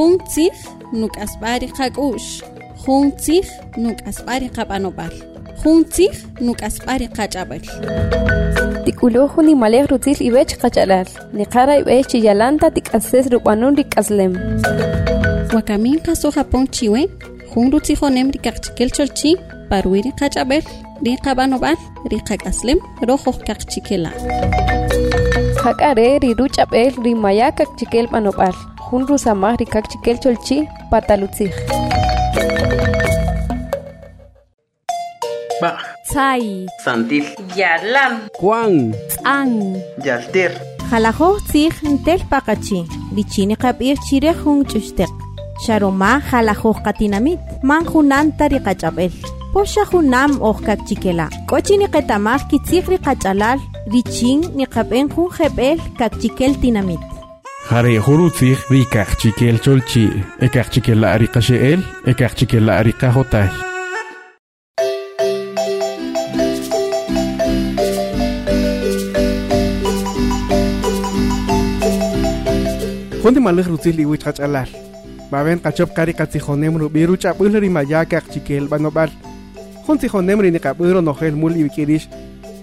Juntzig nuk'asb'ari qak'u'x. Juntzig nuk'asb'ari qab'anob'al Juntzig nuk'asb'ari qach'ab'al. Tikuluju ni malej rutzil ibech qach'alal. Niqara ibech chiyalanta tik'ases rub'anun rik'aslem. Wakamin qaso Japón chiwe jun rutzijonem rikaqchikel cholchi parwi ri qach'ab'el ri qab'anob'al ri qak'aslem rojoj qaqchikela Hak'are ri ruch'ab'el ri maya kakchikel b'anob'al jun rusamaj ri kakchikel cholchi patalutzij. Ba, Tsay, Santil, Yalam, Juan, Ts'an, Yalter, Jalajoj tzij ntel paqachi, lichini qab'ir chire jun ch'uxteq. Sharoma jalajoj qatinamit, man junanta ri qach'ab'el. Posha junam oj kakchikela. K'ochi ni qetamaj kitzij ri qach'alal, richin ni qab'en jun jeb'el kakchikel tinamit. خري خروتي ريكاختي كيل تولتي اكاختي كيل اريقا شيل اكاختي كيل اريقا هوتاي خوندي مالغ روتي لي ويت خاتالال بابين قاتشوب قاري قاتي خونيم رو بيرو تشابولري ما يا كاختي كيل بانوبال خوندي خونيم ريني قابيرو نوخيل مولي ويكيريش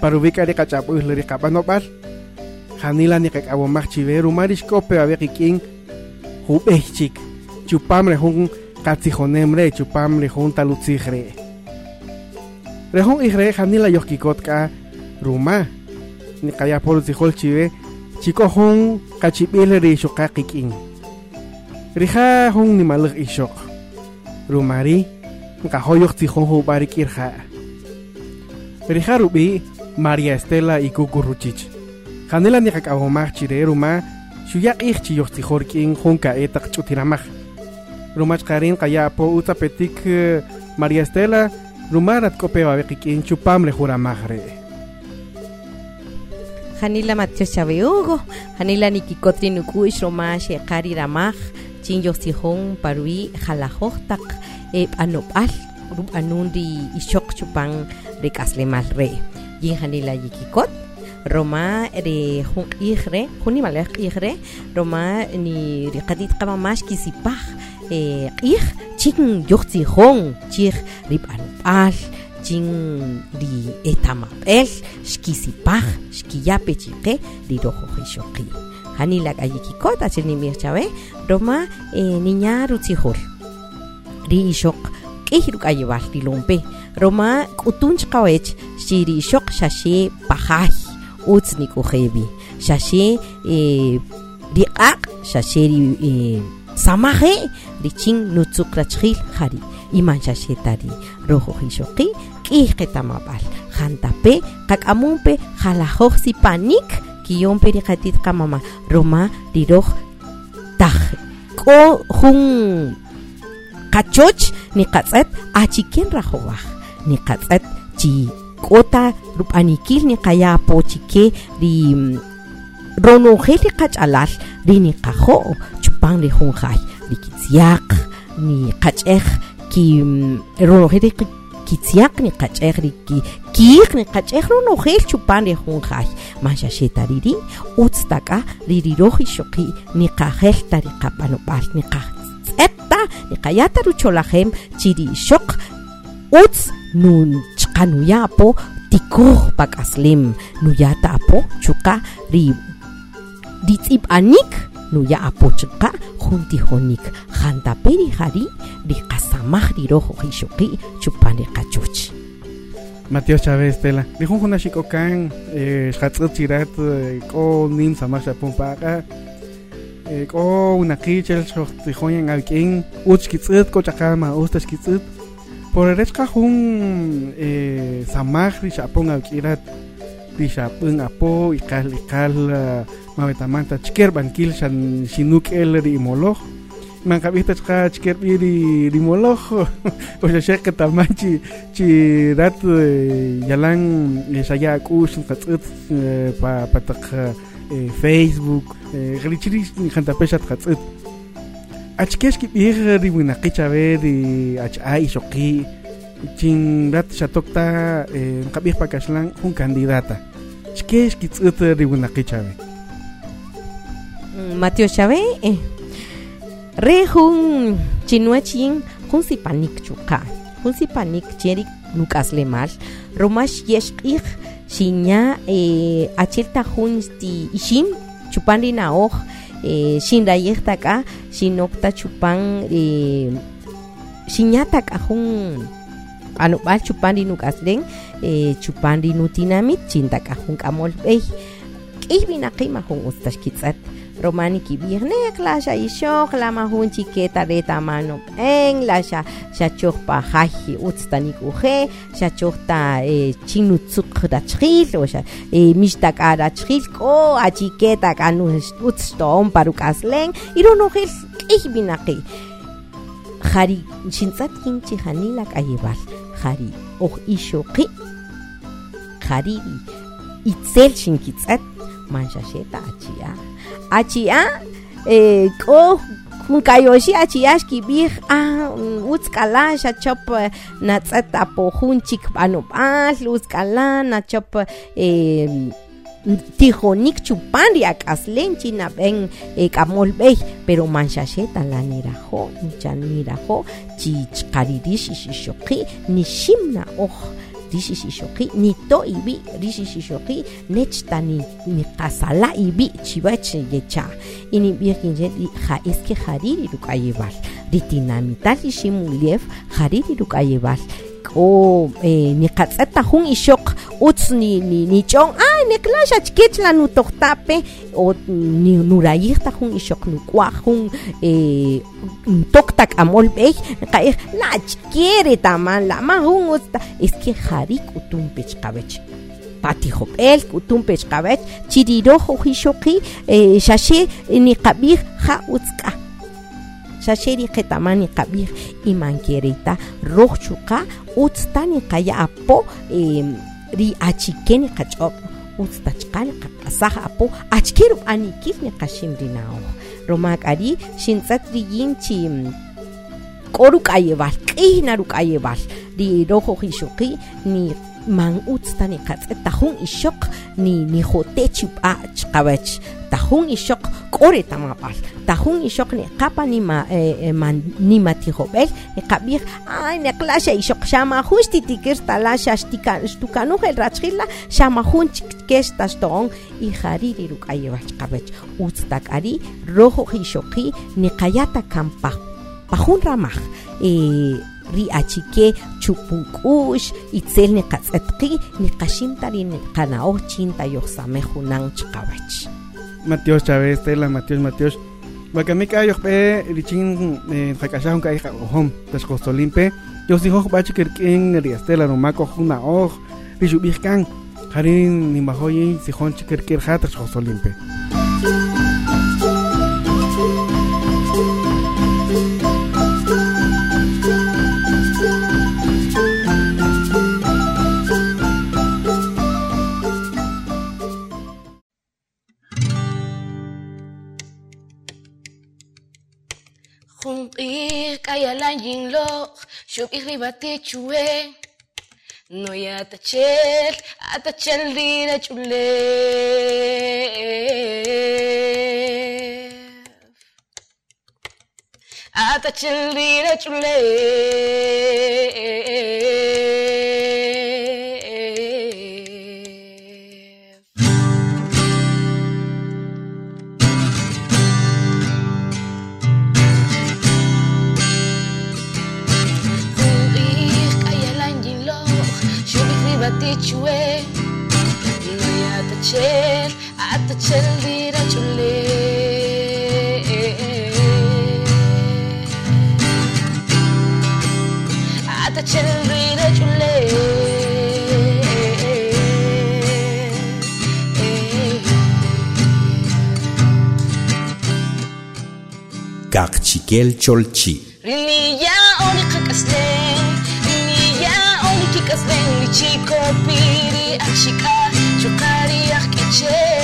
باروبيكاري قاتشابولري قابانوبال hanila Janilani kek awo marchiveru marishkope abekikin hubechik chupamre hun katzijonemre chupamre hun talutzihre. Rehun ihre kot ka ruma ni kayapolu tijol chive chiko hun kachipile rishoka kikin. Riha hun ni maluk ishok. Rumari nikahoyok tihong hubari kira. Reha rubi María Estela y Cucuruchich. Janela ni kakawomaj chire ruma xuya q'ij chiyoq tzijor k'in jun ka'etaq ch'utiramaj. Rumach qarin qaya po uta petik eh, María Estela rumarat kope babe qikin chupam re juramaj re. Janila Matios Chaveugo, Janila Nikikotri Nukuish Romash, Kari Ramaj, Chinyo Sihon, Parui, Jalajostak, Ep Anopal, Rub Anundi, Ishok Chupan, Recaslemal Re. Yin Janila Yikikot, Roma re Igre, Junimalek Igre, Roma ni Rikadit Kamamash Kisipaj, Ig, Chin Yoxi Hong, Chig Rib Anopal, chin ri etamap'el xkisipaj xkiyape chiqe ri rojo jixoqi janila k'ayikikot achir nimij chawe roma eh, niña rutzijol ri ixoq k'ij ruk'ayib'al ri lompe. Roma k'utun chqawech xi ri ixoq xaxe utznik e, ak, shashe riqaq shashe samaje ching nutzuk rachjil jari iman shashe tari rojo hishoqi k'ijqe tamab'al jantape qak'amunpe panik, sipanik kiyonpe riqatit kamama. roma riroj taj k'o jun qachoch niqatz'et achiken ni niqatz'et chi k'ota rup anikil ni kaya po chike ri mm, rono heli qach alal ri ni qajo chupang ri hun jay ri kitziaq ni qach'ej ki mm, rono heli kitziaq ni qach'ej ri ki kiiq ni qach'ej rono hel chupan ri hun jay mashasheta riri utz taka riri roji shoqi ni qajel tari qapanopal ni qaj etta ni qayata rucholajem chiri shoq utz nun chqanuyapo apo tikuj pak'aslem nuyata apo chuqa ri tz'ib'anik nuya apo chqa jun tijonik jantape ri jari ri qasamaj ri rojo jixoqi chupan ri qachuch Mateo Chávez Estela. Dijo una chico can, eh, xatzut chirat, eh, ko nin samach chapun paga. Eh, ko una kichel xo tijoyan alkin, uch kitzut ko chakama ustas kitzut. Porereka jun eh, samaj rixapon awk'irat rixap'än apo iqal iqal eh, mawetaman tachquer b'anquil el xinuk'el ri'imoloj man qab'ij tachqa chquer b'i ri rimoloj o xaxej qetaman chi chi rat eh, yalan eh, xaya' k'uux qatz'ät pa pataq facebook qalichiri jantapex xat katut achkesh ki bir ri winaqi chabe ri ach ai shoqi chin rat shatokta eh, qabih pakashlan un candidata. Chkesh ki tzut ri winaqi chabe Mateo Chávez, eh, re jun chinuachin jun sipanik chuka jun sipanik cherik nukasle mal romash yeshqij xiña eh, achilta jun sti ishin chupan rinaoj eh, xinrayej taka xinokta chupan eh, xiñata k'ajun anub'al chupan rinuk'aslen eh, chupan rinutinamit chintak'ajun k'amol b'ey k'ij b'inaqij majun utz taxkitz'at romani kibirnek la sha ishok la mahun chiqueta de tamano en la sha sha chok pa haji utstanik uje sha chok ta chinu tsuk da chil o sha mishta ka da chil ko a chiqueta ka nu utstom paru kaslen iru no hil ich binaki jari shintzat kin chihanila kayebal jari oj ishoqi jari itzel shinkitzat manshasheta achia achia eh, k'o jun kayoxi achia xkib'ij ah utz k'ala xachop eh, natz'at apo jun chik b'anob'al utz k'ala nachop eh, tijonik chupan ri ak'aslen chinab'en eh, k'amol b'ey pero manxaxeta la nirajo nichan nirajo chi chqaririx ixixoqi nixim na'oj Rishi Shishoki, Nito Ibi, Rishi Shishoki, Nechtani, Mikasala Ibi, Chibache Yecha, Inibirkin Jedi, Haeski Hariri Rukayeval, Ritinamital Ishimuliev, Hariri Rukayeval, o eh, ni katseta hun ishok uts ni ni ni chong ah, nekla xachkich la nutojtape o ni nurayij ta jun ixoq nuk'uaj jun eh, tok ta k'amol b'ey qa'ij nachkiere taman la ma jun utz ta es que jari k'utum pech qabech patijob'el k'utum pech qabech chiriroj uj ixoqi eh, xaxe niqab'ij ja utz k'a xaxeri qetaman niqab'ij imankerita roj chuqa utz ta niqaya apo eh, ri achike niqach'ob' უცდაჭყალ ყასახ აპო აჩქირო ანი კიხნე ყაშიმრინაო რომაკარი შინცატრიგინჩი კორუკაიევარ ყინარუკაიევარ დი როხოხიშუყი ნი ruk'ayeb'al ri roj uj ixoqi ni ixoq ni nijote chib'a chqawach ta jun ixoq k'o re tamab'al ta jun ixoq niqapa nima eh, eh, man nima tijob'el niqab'ij ay neqla xa ixoq xamajun xtitikir tala xa xtika- xtukanuj el rachjil la xamajun chikex ta xto'on y jariri ruk'ayeb'al chqawach utz ta k'ari roj uj ixoqi niqayata kampaj pa jun ramaj eh, ri achike chupun k'u'x itzel niqatz'etqi niqaximta ri niqana'oj chinta yojsamej junan chqawach Matios Chávez, Tela, Matios, Matios. Bakamika ayokpe, richin, jakashahun kai ohom, tashkostolimpe. Yo si hoj bachi kerkin, riastela, nomako juna oj, richubihkan. Harin ni mahoyi, si hon chikerkir Humpik ay alaying loch, shub ich ribati chue. No ya tachel, atachel dina chule. Atachel dina chule. gakchikel cholchi. Riniya oni qak'aslen riniya oni kik'aslen lichikopiri achika chuqariaj k'ichej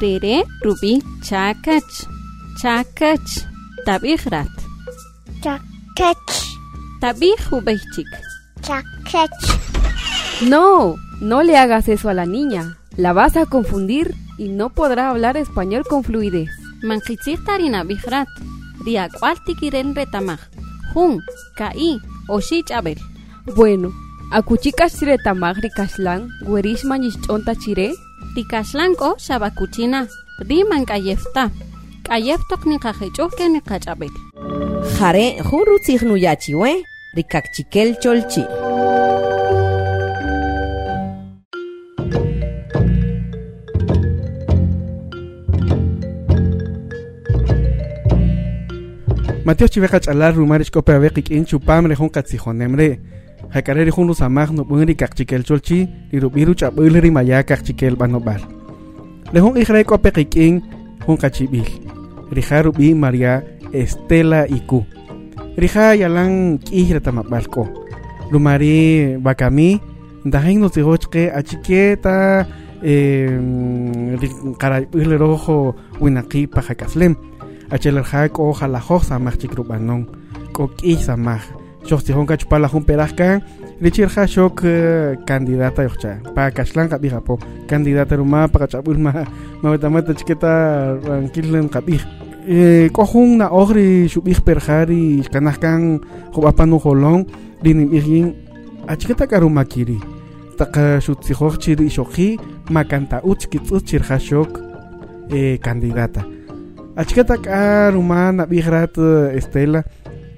Rere, Ruby, Chakach, Chakach, Tabihrat, Chakach, Tabih Ubeichik. chakach. No, no le hagas eso a la niña. La vas a confundir y no podrá hablar español con fluidez. Mankitzig tarina bihrat, Riak Altikiren retamaj, Hun, Kai, Oshich Abel. Bueno, akuchikas chire tamag rikashlan, guerishma chonta chire. tikaxlanko xabakuchina di mankayefta kayeftok niqajechohke niqachapil jare jurrutzij nuyachiwe rikakchikel cholchi. מתי שיבחת שאלה רומה לשקופה וחיק אין שופם רחום קצי חונם katsijonemre. Hakareri hunu samag no bunri kakchikel cholchi, lirubiru chabuleri maya kakchikel banobal. Le hon ihrei cope kikin hon kachibil. Rijaru bi María Estela Iku. Rija yalan kihre tamabalko. Lumari bakami, dahin no tihochke achiketa, eh, karay rojo winaki pajakaslem. achelar hak o jala hoj samaj chikrubanon Shochtihonka chupala jumperasca Richir Hashok candidata eh, yocha pa kashlan kabija po candidata ruma pa kachapul ma mabetamata chiqueta ka bih eh, Kohung na ogri shubij perjari kanahkan jubapanu jolon dinim ijin ka karuma kiri taka eh, shutzihoj chiri shoji makanta uch kitzut chir Hashok candidata bih rat nabijrat Estela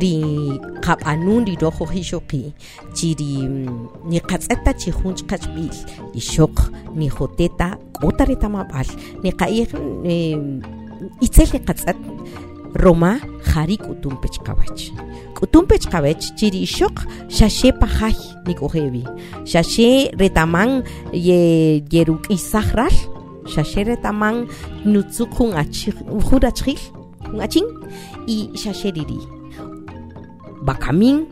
ri qab anun ri rojo hixoqi chi ri mm, ni qatz'ata chi junch qachb'il ixoq ni joteta k'ota reta mab'al ni qa'ij itz'el ni mm, roma qari k'utumpe chqawach k'utumpe chqawach chi ri ixoq xaxe pajay nik'ojewi xaxe retaman ye yeruk'isaj ral. Xaxe retaman nutzuq jun achij jun achjil jun achin y xaxe riri bakaming.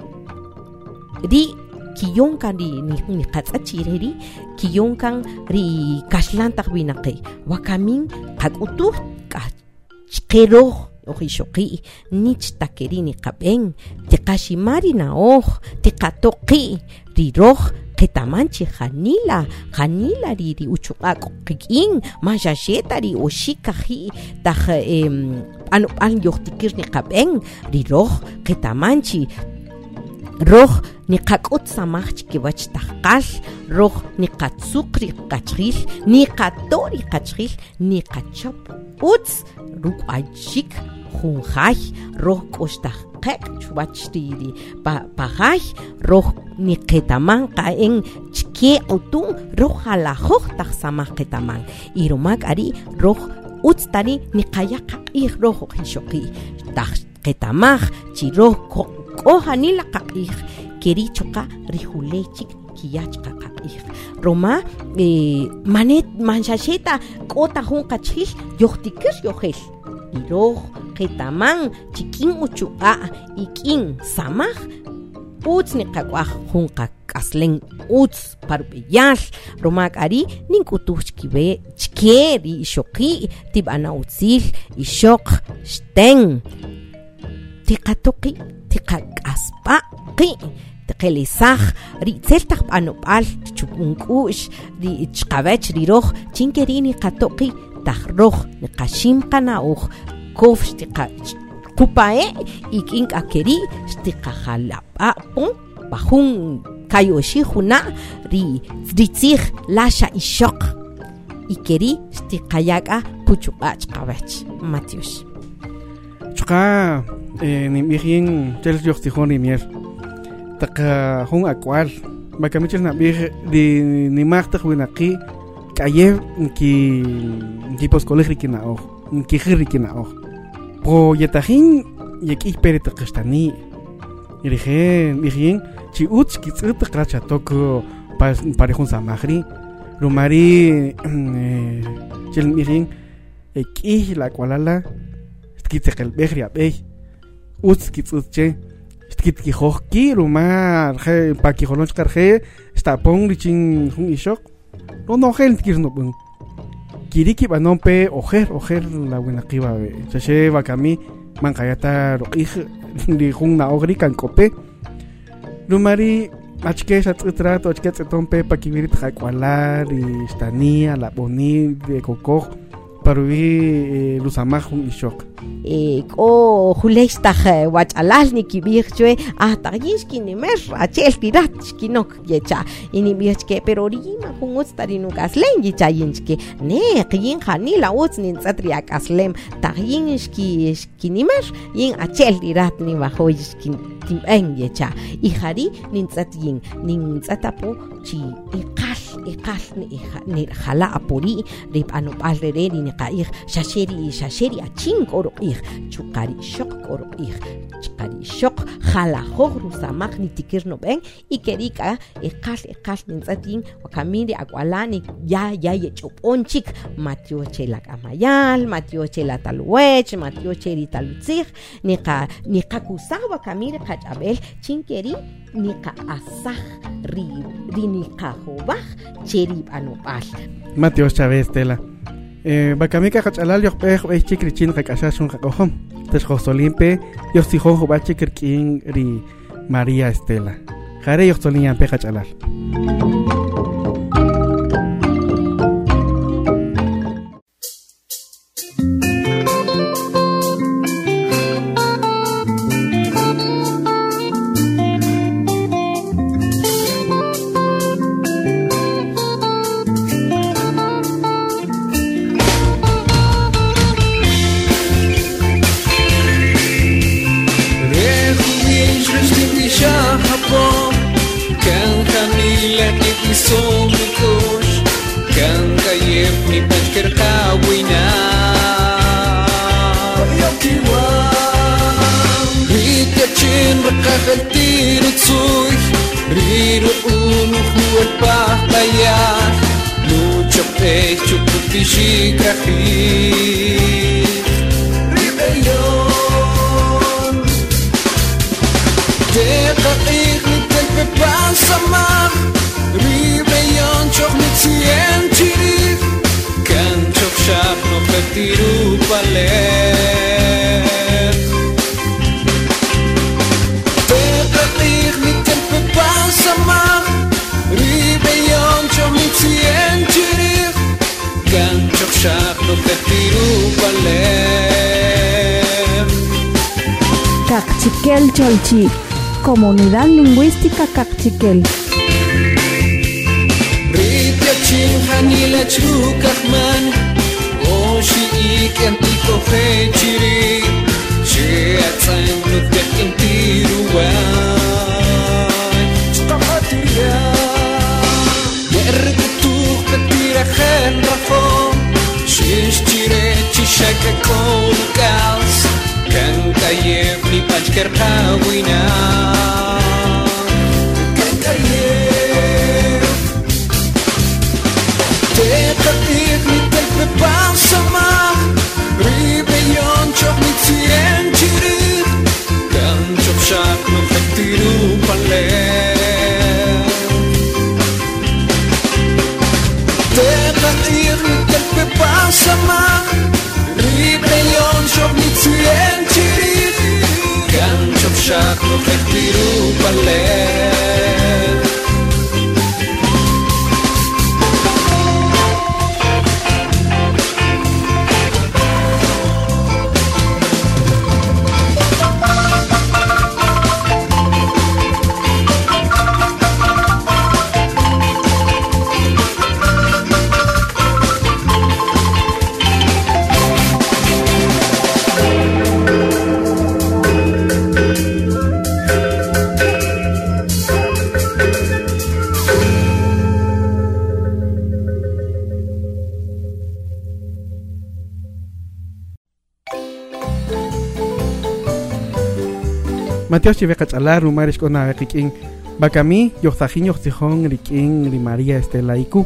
Ri kiyonkan di ni qatzachi ri kiyonkan ri kaxlantaq winaqi wakamin qak'utuj k'achqeroj oqixoqi nichtaqueri niqab'en tiqaximari na'oj tiqatoqi riroj qitamanchi janila janilari uchuqaq'qiq'in maxaxetari oxikaji taj b'an yojtikir niqab'en riroj qitamanchi roj niqak'ut samaj chikiwach taj qal roj niqatzuq riqachjil niqato riqachjil niqachop utz ruk'achik jun jay roj k'ox taj tajqek' chwach ri ri pa- pajaay roj niqetaman qa'en chike q'utun roj jalajoj taj samaj qetaman y romak ari roj utz tari niqaya qaq'ij roj jixoqij taj qetamaj chi roj ko- k'o janila qaq'ij keri choqa rijulechik kiyach qaqaq'ij roma eh, manet manxaxeta k'ota jun qachjil yojtikir yojel. Y roj qhitaman chikin uchu'a ik'in samaj utz niqak'uaj jun qak'aslen utz parub'eyal romak ari nink'utuj chkibe chke ri ixoqi' tib'ana utzil ixoq xten tiqatuqi' tiqak'aspa'qi' qelisaj ri'tzel taq b'anob'al chub'un k'u'x ri chqabech riroj chinke ri niqatoqi' taj roj niqaxim qana'uj kof xtiqa qupa'e y k'in k'akeri xtiqajalab'a' pon bajun kayoxij juna' ri ri tzij laxa ixoq y keri xtiqayak'a puchub'a' chqabech matiux chqa nimb'ij yin chel yojtijón ri mier taqa jun akwal bakamichel nab'ij ri nimaj taq winaqi k'ayew ki kiposkolej ri kina'oj nkijij ri kina'oj Проетахин яг их перетэх гэж таны. Ирэхэн ихэн чи үуч гизгдэх гарч чадаг парихон самахри. Румари э, чил ихэн яг их лаквалала скицэхэл бэхри абэй үуч гизгдэж скит ки хохки румар хэ паки холонч гархэ стапон ричин хүн ишок. Ронохэлт гэрнүбэн ixoq no nojel tkirnob'än kiri kib'anon pe ojer ojer la winaqiba xaxe bakami manqayata roq'ij ri jun na'oj ri kank'ope. Rumari achke xatz'ätra to achke tz'eton pe pakib'iri tqak'wala ri xtania la b'oni de kokoj paruwi lusamaj jun ixoq eh, k'o julex taj wach'alal nikib'ij chwe ah taqyin xkinimer achel tirat xkinok yecha y nib'ij chke pero rima jun utz tari nuk'aslen yicha yin chke ne qyin janila utz nintz'at ri ak'aslem taqyin xki xkinimer yin achel tirat nibajoy xkin timb'en yecha y jari nintz'at yin nintz'at apo chi iqal iqal nirjala apuri ri b'anob'al rere ri niqa'ij xaxeri xaxeri achin k'o ruq'ij chuqari ixoq k'o ruq'ij chqari ixoq jalajoj rusamaj nitikir nob'en y keri k'a iqal iqal nintz'at yin wakamin ri ak'wala ni ya ya yech'ob'on chik matyo che la k'amayal matyo che la taluwech matyo che ri talutzij niqa niqakusaj wakamin ri qach'ab'el chinkeri niqa'asaj ri ri niqajob'aj che ri b'anob'al Matios Chávez Tela. Eh, Bakamika Hachalal Yokpej Bej Chikrichin Kakashashun Kakojom. Teshjosolimpe Yostijon Jobachi Kirkin Ri María Estela. Jare Yostolinyan Pe Hachalal. Balev Cachiquel Cholchi, Comunidad Lingüística Cachiquel. Ripya chin hanila chukakman Oshi iken tiko fechiri She atsan nutek intiruan Chkakatira Yerkutuk katira hen rafon Šeštíre číšek kolkals Kanta je vlipač kerta vujnal Mateos chive kachala rumarish kona rikin bakami yoxtajin yoxtijón rikin ri María Estela iku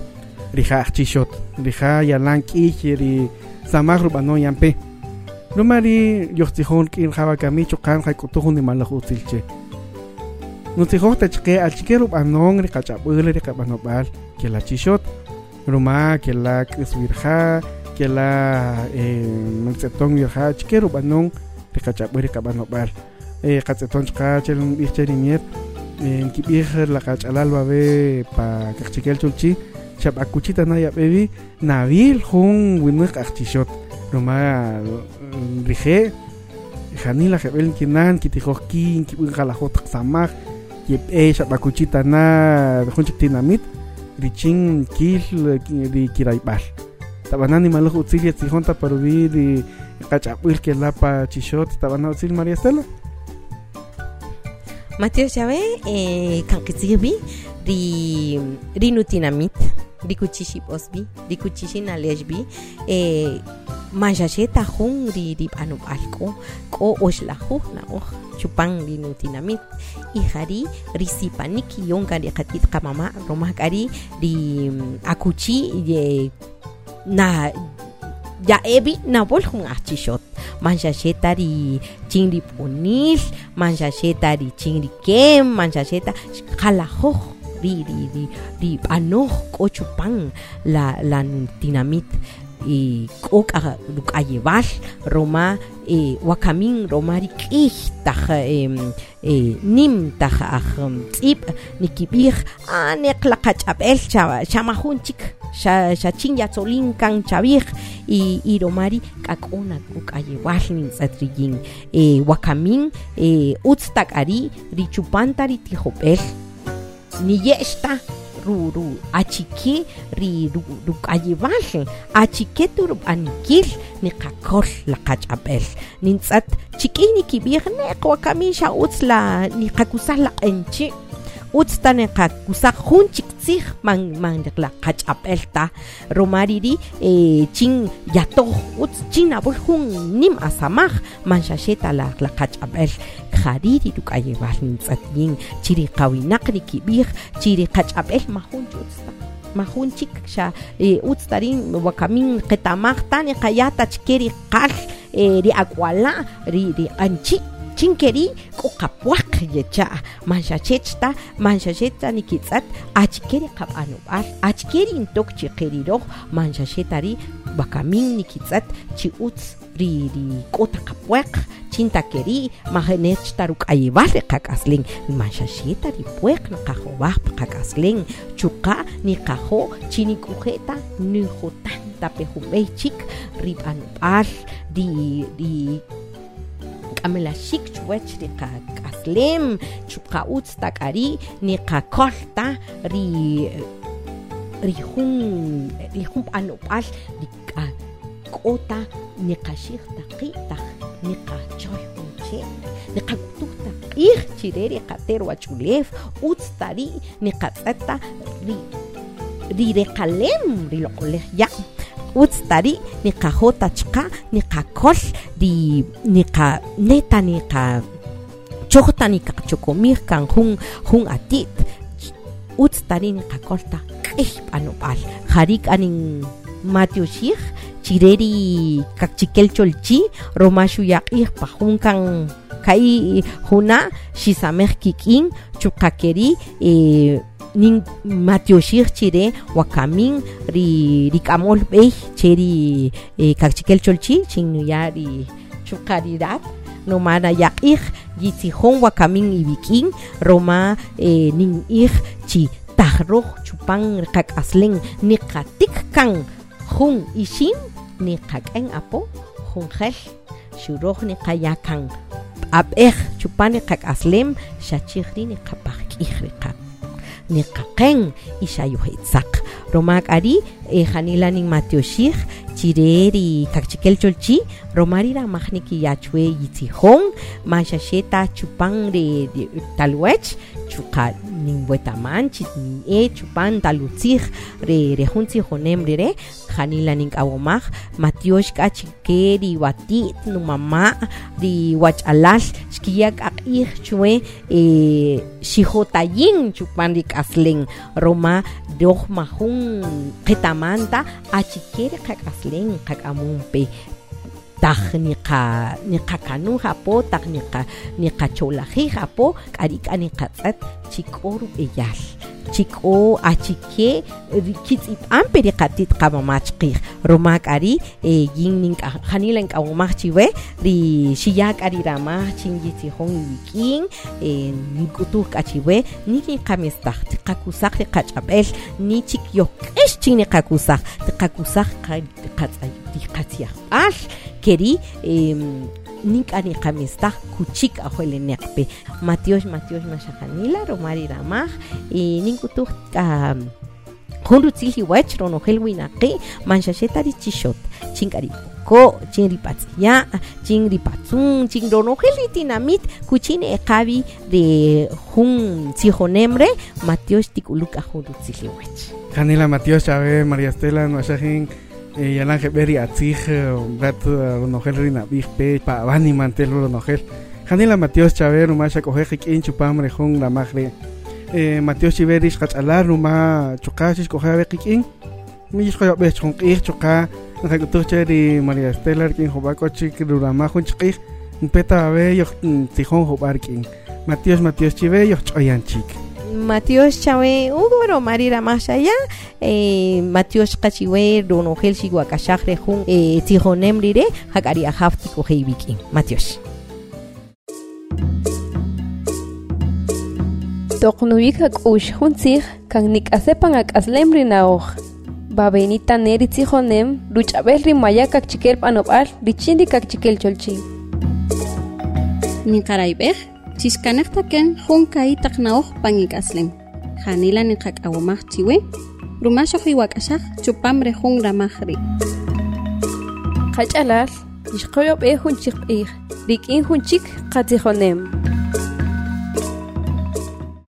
rija achishot rija yalan kich ri samag rubano yampe rumari yoxtijón kin jabakami chokan jaikutuhun ni malahu tilche Nutijón tachke alchike rubanon ri kachabule ri kabanobal que la chishot ruma que la kisvirja que la eh mansetong virja chike rubanon ri katseton chka chel bih cherimiet en kibih la kachalal babe pa kachikel chulchi chap akuchita na ya bebi nabil jun winik achishot roma rije janila jebel kinan kitijojkin kibin jalajot samaj yep e chap akuchita na jun chiktinamit richin kil di kiraibal tabanani maluj utzil yatzijonta parubi di kachapul que la pa chishot tabana utzil María Estela Matteo Chavè e di di ri rinutinamit rikuchiship osbi rikuchishin alejbi e majache tajun di di anu alko ko oshlaju na oh chupan di nutinamit i hari risipani risipanik yonga kari katit kamama romah kari di akuchi na ya ebi na volhun achishot manchacheta ri chingri punil manchacheta ri chingri kem manchacheta jalajoj ri ri ri ri anoj kochupan la la dinamit y kok lukayebal roma e wakamin roma ri kij taj em, e nim taj aj tsip nikibij anek la kachapel chamajun chik xa xa chin yatzolin kan chavij y romari kakona kukayewal nin tsatriyin e wakamin e utstakari richupanta ri tijopel ruru. Achiqui riruruk ni kakol la niqakol laqach'ab'el nintz'at chik'ij nikib'ij ne kwa kamisha utz ni kakusala enchi utz tane ka kusak jun chiktsij man man la kachapelta romariri e chin yato utz chin abul nim asamaj man shasheta la la kachapel khariri tu kayebal nin tsatin chiri qawinak ri kibij chiri kachapel mahun utsta mahun chik xa e, utz tarin wakamin qetamaj tani qayata chkeri qal e, ri akwala ri ri anchi chinkeri k'uqapuaq yecha manxachechta manxacheta nikitz'at achkeri qab'anub'al achkeri intok chiqiriroj manxachetari bakamin nikitz'at chi utz ri ri k'ota qapueq chintakeri majenech taruk'ayib'al ri qak'aslin manxaxeta ri pueq naqajowaj pi qak'aslin chuqa niqajo chinik'ujeta chik ri b'anb'al ri ri k'amlaxik chuwach ri qak'aslem chu qa'utz tak'ari ni qakol taj ri ri jun ri jun b'anub'al ri k'o taj ni qaxij taqii' taj ni qachoy jun che' ni qak'utuj taq'iij chire ri qateer wachulew utz tari' ni qatz'et taj ri ri reqalem riloq'olej ya utz tari niqajota chqa niqakol ri niqa neta niqa chojta niqachokomij kan jun jun atit. Utz tari niqakol ta q'ij b'anub'al jarik anin matioxij chireri kakchikel cholchi romashu yaq'ij pa jun kan kai juna xisamej kik'in chuqakeri eh, nin matioxij chire wakamin ri ri k'amol b'ey che ri eh, kakchikel cholchi chinnuya ri chuqarirat nomara yaq'ij yitzijon wakamin ibik'in roma eh, nin ij chi tajroj chupan qak'aslen niqatik kan jun ixin niqak'en apo jun jel xuroj niqayakan ab'ej chupan niqak'aslem xachij ri niqapajk'ij ri qa niqaqen y xayujetzaq roma k'ari eh, janila nin matioxij chire ri kakchikel cholchi roma ri ramaj nikiyachwe yitzijon manxaxeta chupan ri ri talwech chuqa nin wetaman chi nin e chupan talutzij re re jun tzijonem rire janila nin k'awomaj matiox k'achike ri watit numama' ri wach'alal xkiya k'aq'ij chwe eh, xijotayin chupan ri k'aslin roma roj majun qetamanta achike ri qak'aslin qak'amunpe taj niqa niqakanuj apo taj niqa niqacholajij apo k'ari k'a niqatz'et chik'o rub'eyal. Chik'o achike ri kitz'ib'anpi ri qatit qamamach q'iij roma k'ari eh, yin nink'a janila nk'awomaj chiwe ri xiya k'ari ramaj chin yitzijon iwik'in eh, nink'utuj k'achiwe nikinqamistaj tiqakusaj ri qach'ab'el ni chik yok'ex chin niqakusaj tiqakusaj qa- tiqatz'ay tiqatziyajb'al keri eh, nink'a niqamistaj kuchik ajueleneqpi matiox matiox maxajanila romari ramaj y nink'utuj k'a jun rutzil hiwach ronojel winaqi manxaxeta ri chixot chin k'ari ko chin ri patz'ya chin ri patzun chin ronojel ri tinamit kuchin eqabi de jun tzijonem re matiox tik'uluk a jun rutzil hiwach Janila Matios Chávez, María Estela, Nuashajin, eh, Yalange Beri Atzij, Gato Ronogel Rina Bigpe, Pa Bani Mantel Ronogel. Janila Matios Chávez, Numasha Cojeji Kin Chupam Rejón La Magre. Eh, Matios Chiverish Kachalar, Numa Chukashis Coja Bekikin. Mish Koya Bech Hong Ich Chuka, Nakakutu Cheri, María Estela, Kin Hobako Chik, Ruramajun Chik, Peta Abe, Yoch Tijón Hobarkin. Matios Matios Chive, Yoch Choyan Chik. Matios chawe ugoro marira mashaya eh, Matios kachiwe ronogel shiguakashaj rejun eh, tzijonem rire hakari ajafti kojeibiki Matios Toqnuik hak'ux juntzij kan nik'asepan ak'aslem rinaoj. Babenita neri tzijonem ruch'ab'ej rimaya kakchikel b'anob'al richin ri kakchikel cholchi. Niqarayb'ej Chishkanaqtakan junka itaq nawaj pank'ik'aslen janila niqhak'awamaj chiwi rumashoq iwak'axaj chupamri jun ramaj ri' qach'alal ixqoyob'ej junchiq q'iij rik'in junchik qatzijonem